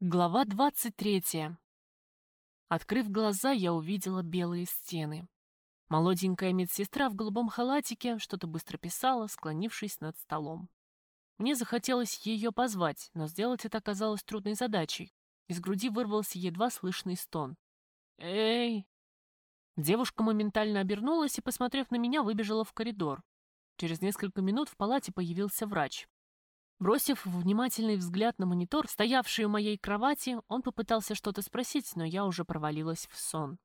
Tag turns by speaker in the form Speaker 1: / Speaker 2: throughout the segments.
Speaker 1: Глава 23. Открыв глаза, я увидела белые стены. Молоденькая медсестра в голубом халатике что-то быстро писала, склонившись над столом. Мне захотелось ее позвать, но сделать это оказалось трудной задачей. Из груди вырвался едва слышный стон. «Эй!» Девушка моментально обернулась и, посмотрев на меня, выбежала в коридор. Через несколько минут в палате появился врач. Бросив внимательный взгляд на монитор, стоявший у моей кровати, он попытался что-то спросить, но я уже провалилась в сон.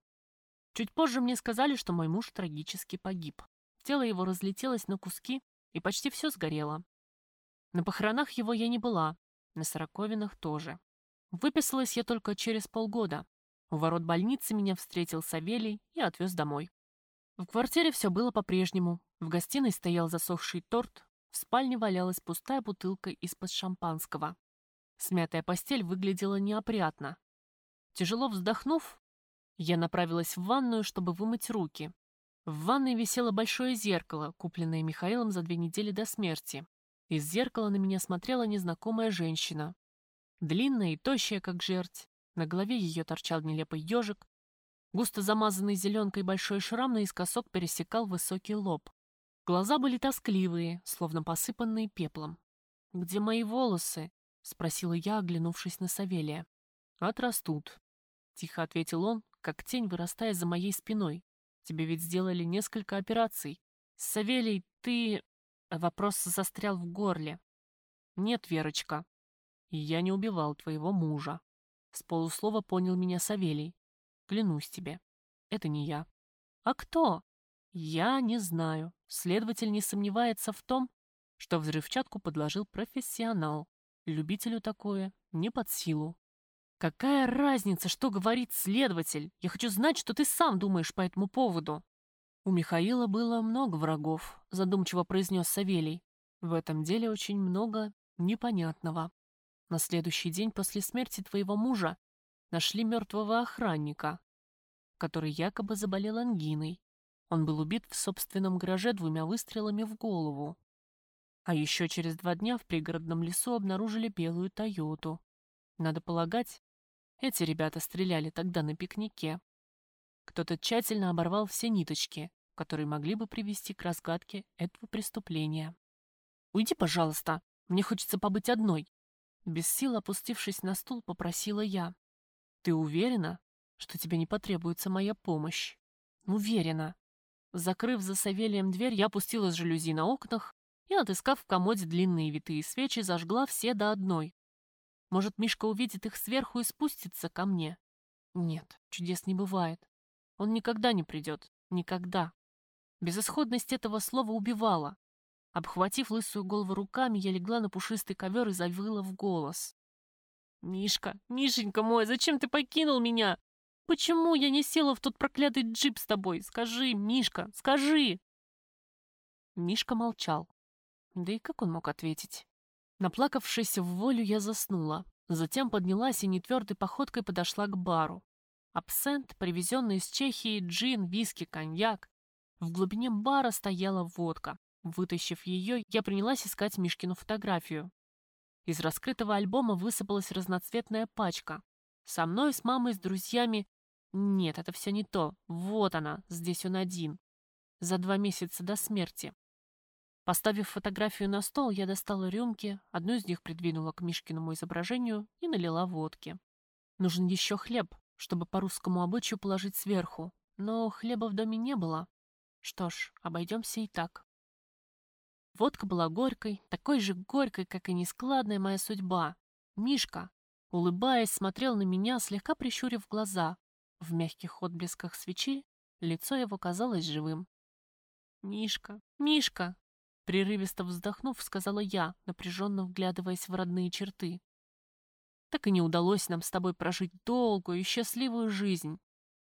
Speaker 1: Чуть позже мне сказали, что мой муж трагически погиб. Тело его разлетелось на куски, и почти все сгорело. На похоронах его я не была, на сороковинах тоже. Выписалась я только через полгода. У ворот больницы меня встретил Савелий и отвез домой. В квартире все было по-прежнему. В гостиной стоял засохший торт, в спальне валялась пустая бутылка из-под шампанского. Смятая постель выглядела неопрятно. Тяжело вздохнув, я направилась в ванную, чтобы вымыть руки. В ванной висело большое зеркало, купленное Михаилом за две недели до смерти. Из зеркала на меня смотрела незнакомая женщина. Длинная и тощая, как жерть. На голове ее торчал нелепый ежик. Густо замазанный зеленкой большой шрам наискосок пересекал высокий лоб. Глаза были тоскливые, словно посыпанные пеплом. «Где мои волосы?» — спросила я, оглянувшись на Савелия. «Отрастут», — тихо ответил он, как тень, вырастая за моей спиной. «Тебе ведь сделали несколько операций. Савелий, ты...» Вопрос застрял в горле. «Нет, Верочка, я не убивал твоего мужа». С полуслова понял меня Савелий. «Клянусь тебе, это не я». «А кто?» «Я не знаю», Следователь не сомневается в том, что взрывчатку подложил профессионал. Любителю такое не под силу. «Какая разница, что говорит следователь? Я хочу знать, что ты сам думаешь по этому поводу». «У Михаила было много врагов», — задумчиво произнес Савелий. «В этом деле очень много непонятного. На следующий день после смерти твоего мужа нашли мертвого охранника, который якобы заболел ангиной. Он был убит в собственном гараже двумя выстрелами в голову. А еще через два дня в пригородном лесу обнаружили белую Тойоту. Надо полагать, эти ребята стреляли тогда на пикнике. Кто-то тщательно оборвал все ниточки, которые могли бы привести к разгадке этого преступления. «Уйди, пожалуйста, мне хочется побыть одной», без сил опустившись на стул, попросила я. «Ты уверена, что тебе не потребуется моя помощь?» «Уверена», Закрыв за Савелием дверь, я опустила жалюзи на окнах и, отыскав в комоде длинные витые свечи, зажгла все до одной. Может, Мишка увидит их сверху и спустится ко мне? Нет, чудес не бывает. Он никогда не придет. Никогда. Безысходность этого слова убивала. Обхватив лысую голову руками, я легла на пушистый ковер и завыла в голос. «Мишка, Мишенька мой, зачем ты покинул меня? Почему я не села в тот проклятый джип с тобой? Скажи, Мишка, скажи!» Мишка молчал. Да и как он мог ответить? Наплакавшись в волю, я заснула. Затем поднялась и нетвердой походкой подошла к бару. Абсент, привезенный из Чехии, джин, виски, коньяк. В глубине бара стояла водка. Вытащив ее, я принялась искать Мишкину фотографию. Из раскрытого альбома высыпалась разноцветная пачка. Со мной, с мамой, с друзьями нет, это все не то. Вот она, здесь он один. За два месяца до смерти. Поставив фотографию на стол, я достала рюмки, одну из них придвинула к Мишкиному изображению и налила водки. Нужен еще хлеб, чтобы по русскому обычаю положить сверху, но хлеба в доме не было. Что ж, обойдемся и так. Водка была горькой, такой же горькой, как и нескладная моя судьба. Мишка, улыбаясь, смотрел на меня, слегка прищурив глаза, в мягких отблесках свечи лицо его казалось живым. «Мишка! Мишка!» Прерывисто вздохнув, сказала я, напряженно вглядываясь в родные черты. «Так и не удалось нам с тобой прожить долгую и счастливую жизнь.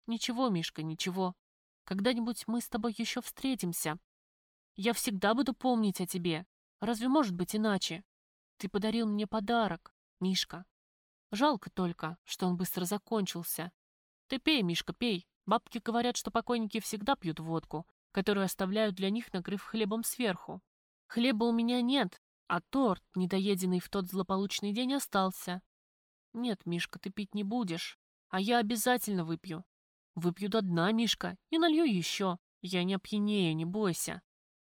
Speaker 1: Ничего, Мишка, ничего. Когда-нибудь мы с тобой еще встретимся. Я всегда буду помнить о тебе. Разве может быть иначе? Ты подарил мне подарок, Мишка. Жалко только, что он быстро закончился, ты пей, Мишка, пей. Бабки говорят, что покойники всегда пьют водку, которую оставляют для них, накрыв хлебом сверху. Хлеба у меня нет, а торт, недоеденный в тот злополучный день, остался. Нет, Мишка, ты пить не будешь. А я обязательно выпью. Выпью до дна, Мишка, и налью еще. Я не опьянею, не бойся.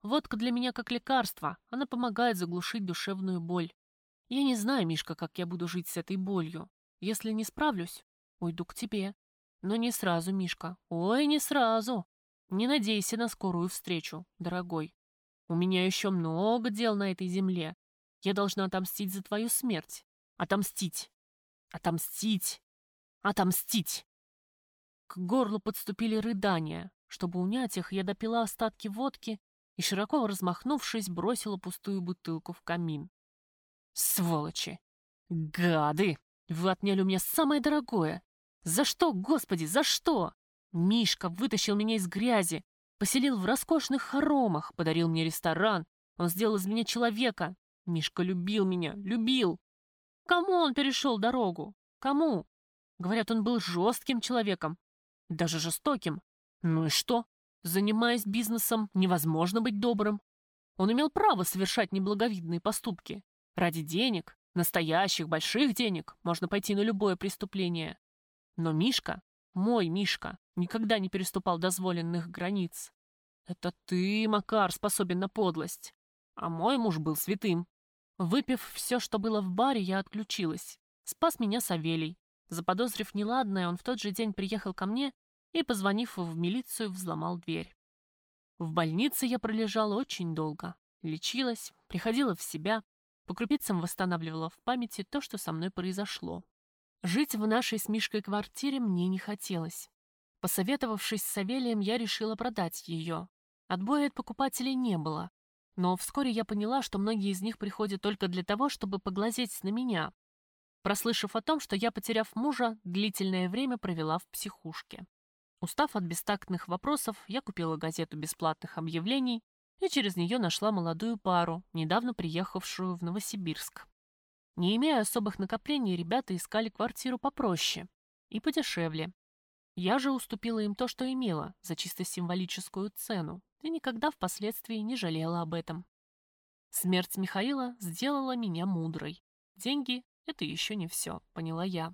Speaker 1: Водка для меня как лекарство. Она помогает заглушить душевную боль. Я не знаю, Мишка, как я буду жить с этой болью. Если не справлюсь, уйду к тебе. Но не сразу, Мишка. Ой, не сразу. Не надейся на скорую встречу, дорогой. У меня еще много дел на этой земле. Я должна отомстить за твою смерть. Отомстить. Отомстить. Отомстить. К горлу подступили рыдания. Чтобы унять их, я допила остатки водки и, широко размахнувшись, бросила пустую бутылку в камин. Сволочи! Гады! Вы отняли у меня самое дорогое! За что, господи, за что? Мишка вытащил меня из грязи, поселил в роскошных хоромах, подарил мне ресторан. Он сделал из меня человека. Мишка любил меня, любил. Кому он перешел дорогу? Кому? Говорят, он был жестким человеком, даже жестоким. Ну и что? Занимаясь бизнесом, невозможно быть добрым. Он имел право совершать неблаговидные поступки. Ради денег, настоящих больших денег, можно пойти на любое преступление. Но Мишка, мой Мишка, никогда не переступал дозволенных границ. Это ты, Макар, способен на подлость. А мой муж был святым. Выпив все, что было в баре, я отключилась. Спас меня Савелий. Заподозрив неладное, он в тот же день приехал ко мне и, позвонив в милицию, взломал дверь. В больнице я пролежала очень долго. Лечилась, приходила в себя, по крупицам восстанавливала в памяти то, что со мной произошло. Жить в нашей с Мишкой квартире мне не хотелось. Посоветовавшись с Савелием, я решила продать ее. Отбоя от покупателей не было. Но вскоре я поняла, что многие из них приходят только для того, чтобы поглазеть на меня. Прослышав о том, что я, потеряв мужа, длительное время провела в психушке. Устав от бестактных вопросов, я купила газету бесплатных объявлений и через нее нашла молодую пару, недавно приехавшую в Новосибирск. Не имея особых накоплений, ребята искали квартиру попроще и подешевле. Я же уступила им то, что имела, за чисто символическую цену, и никогда впоследствии не жалела об этом. Смерть Михаила сделала меня мудрой. Деньги — это еще не все, поняла я.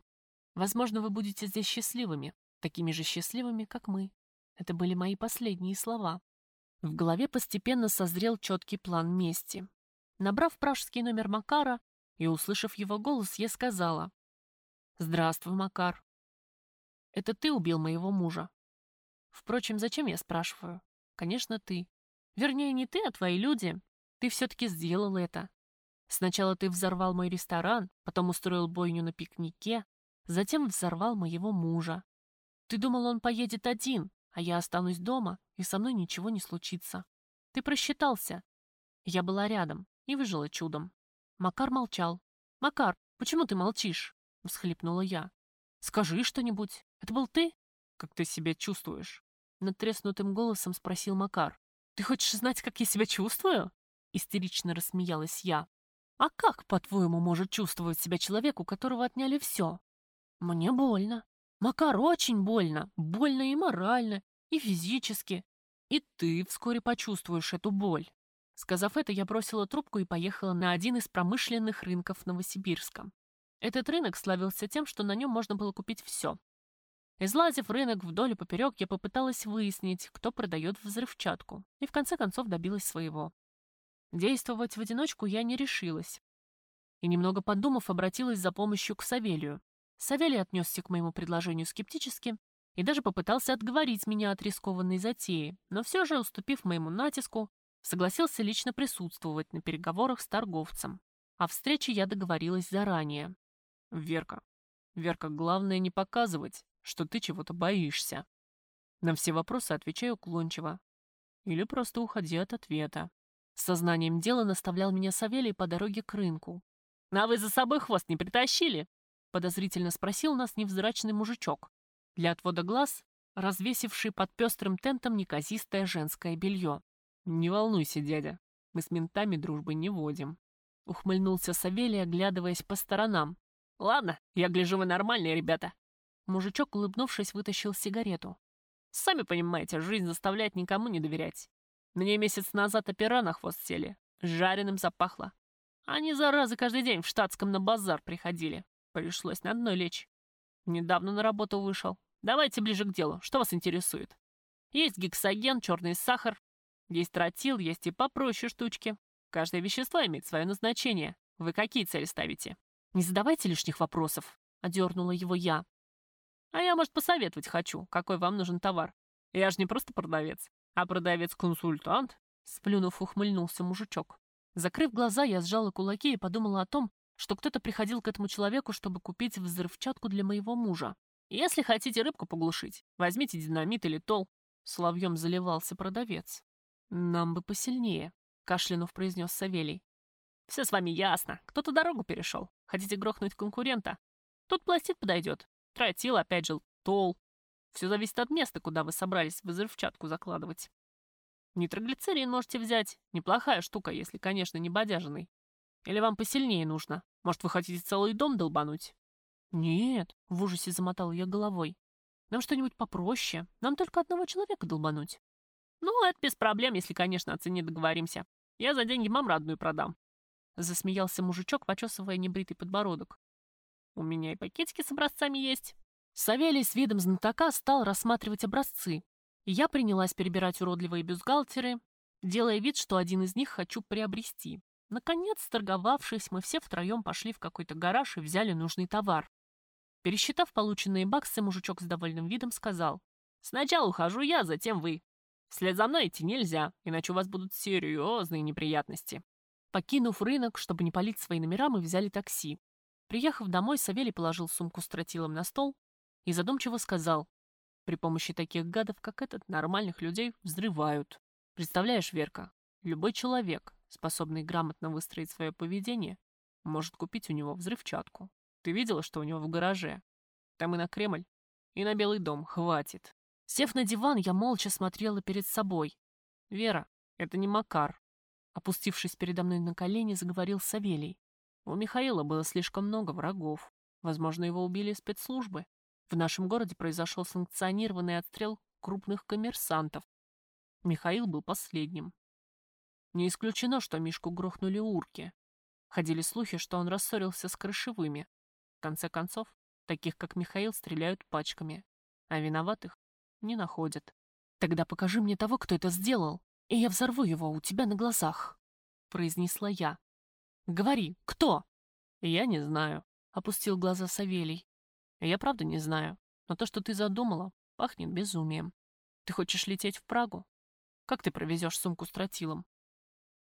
Speaker 1: Возможно, вы будете здесь счастливыми, такими же счастливыми, как мы. Это были мои последние слова. В голове постепенно созрел четкий план мести. Набрав пражский номер Макара, и, услышав его голос, я сказала. «Здравствуй, Макар. Это ты убил моего мужа?» Впрочем, зачем я спрашиваю? Конечно, ты. Вернее, не ты, а твои люди. Ты все-таки сделал это. Сначала ты взорвал мой ресторан, потом устроил бойню на пикнике, затем взорвал моего мужа. Ты думал, он поедет один, а я останусь дома, и со мной ничего не случится. Ты просчитался. Я была рядом и выжила чудом. Макар молчал. «Макар, почему ты молчишь?» — всхлипнула я. «Скажи что-нибудь. Это был ты? Как ты себя чувствуешь?» Надтреснутым голосом спросил Макар. «Ты хочешь знать, как я себя чувствую?» Истерично рассмеялась я. «А как, по-твоему, может чувствовать себя человек, у которого отняли все?» «Мне больно. Макар, очень больно. Больно и морально, и физически. И ты вскоре почувствуешь эту боль. Сказав это, я бросила трубку и поехала на один из промышленных рынков Новосибирска. Этот рынок славился тем, что на нем можно было купить все. Излазив рынок вдоль и поперек, я попыталась выяснить, кто продает взрывчатку, и в конце концов добилась своего. Действовать в одиночку я не решилась. И немного подумав, обратилась за помощью к Савелию. Савелий отнесся к моему предложению скептически и даже попытался отговорить меня от рискованной затеи, но все же, уступив моему натиску, согласился лично присутствовать на переговорах с торговцем. О встрече я договорилась заранее. Верка. Верка, главное не показывать, что ты чего-то боишься. На все вопросы отвечаю уклончиво. Или просто уходи от ответа. Сознанием дела наставлял меня Савелий по дороге к рынку. «А вы за собой хвост не притащили?» Подозрительно спросил нас невзрачный мужичок. Для отвода глаз, развесивший под пестрым тентом неказистое женское белье. «Не волнуйся, дядя, мы с ментами дружбы не водим», — ухмыльнулся Савелий, оглядываясь по сторонам. «Ладно, я гляжу, вы нормальные ребята». Мужичок, улыбнувшись, вытащил сигарету. «Сами понимаете, жизнь заставляет никому не доверять. Мне месяц назад опера на хвост сели, жареным запахло. Они, заразы, каждый день в штатском на базар приходили. Пришлось на дно лечь. Недавно на работу вышел. Давайте ближе к делу. Что вас интересует? Есть гексоген, черный сахар. Есть тротил, есть и попроще штучки. Каждое вещество имеет свое назначение. Вы какие цели ставите? Не задавайте лишних вопросов, одернула его я. А я, может, посоветовать хочу, какой вам нужен товар. Я же не просто продавец, а продавец-консультант. Сплюнув, ухмыльнулся мужичок. Закрыв глаза, я сжала кулаки и подумала о том, что кто-то приходил к этому человеку, чтобы купить взрывчатку для моего мужа. Если хотите рыбку поглушить, возьмите динамит или тол. Соловьем заливался продавец. Нам бы посильнее, кашлянув произнес Савелий. Все с вами ясно. Кто-то дорогу перешел. Хотите грохнуть конкурента? Тут пластид подойдет. Тротил, опять же, тол. Все зависит от места, куда вы собрались взрывчатку закладывать. Нитроглицерин можете взять. Неплохая штука, если, конечно, не бодяженный. Или вам посильнее нужно? Может, вы хотите целый дом долбануть? Нет, в ужасе замотал я головой. Нам что-нибудь попроще. Нам только одного человека долбануть. Ну, это без проблем, если, конечно, о цене договоримся. Я за деньги мам родную продам. Засмеялся мужичок, почесывая небритый подбородок. У меня и пакетики с образцами есть. Савелий с видом знатока стал рассматривать образцы, я принялась перебирать уродливые бюстгальтеры, делая вид, что один из них хочу приобрести. Наконец, торговавшись, мы все втроем пошли в какой-то гараж и взяли нужный товар. Пересчитав полученные баксы, мужичок с довольным видом сказал, «Сначала ухожу я, затем вы. Вслед за мной идти нельзя, иначе у вас будут серьезные неприятности». Покинув рынок, чтобы не палить свои номера, мы взяли такси. Приехав домой, Савелий положил сумку с тротилом на стол и задумчиво сказал, при помощи таких гадов, как этот, нормальных людей взрывают. Представляешь, Верка, любой человек, способный грамотно выстроить свое поведение, может купить у него взрывчатку. Ты видела, что у него в гараже? Там и на Кремль, и на Белый дом хватит. Сев на диван, я молча смотрела перед собой. Вера, это не Макар. Опустившись передо мной на колени, заговорил Савелий. У Михаила было слишком много врагов. Возможно, его убили спецслужбы. В нашем городе произошел санкционированный отстрел крупных коммерсантов. Михаил был последним. Не исключено, что Мишку грохнули урки. Ходили слухи, что он рассорился с крышевыми. В конце концов, таких как Михаил стреляют пачками, а виноватых не находят. «Тогда покажи мне того, кто это сделал, и я взорву его у тебя на глазах», — произнесла я. «Говори, кто?» «Я не знаю», — опустил глаза Савелий. Я правда не знаю, но то, что ты задумала, пахнет безумием. Ты хочешь лететь в Прагу? Как ты провезешь сумку с тротилом?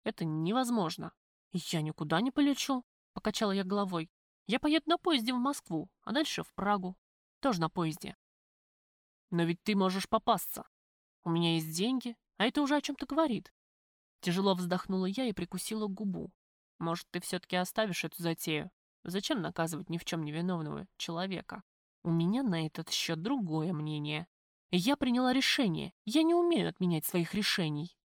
Speaker 1: Это невозможно. Я никуда не полечу, покачала я головой. Я поеду на поезде в Москву, а дальше в Прагу. Тоже на поезде. Но ведь ты можешь попасться. У меня есть деньги, а это уже о чем-то говорит. Тяжело вздохнула я и прикусила губу. Может, ты все-таки оставишь эту затею? Зачем наказывать ни в чем невиновного человека? У меня на этот счет другое мнение. Я приняла решение. Я не умею отменять своих решений.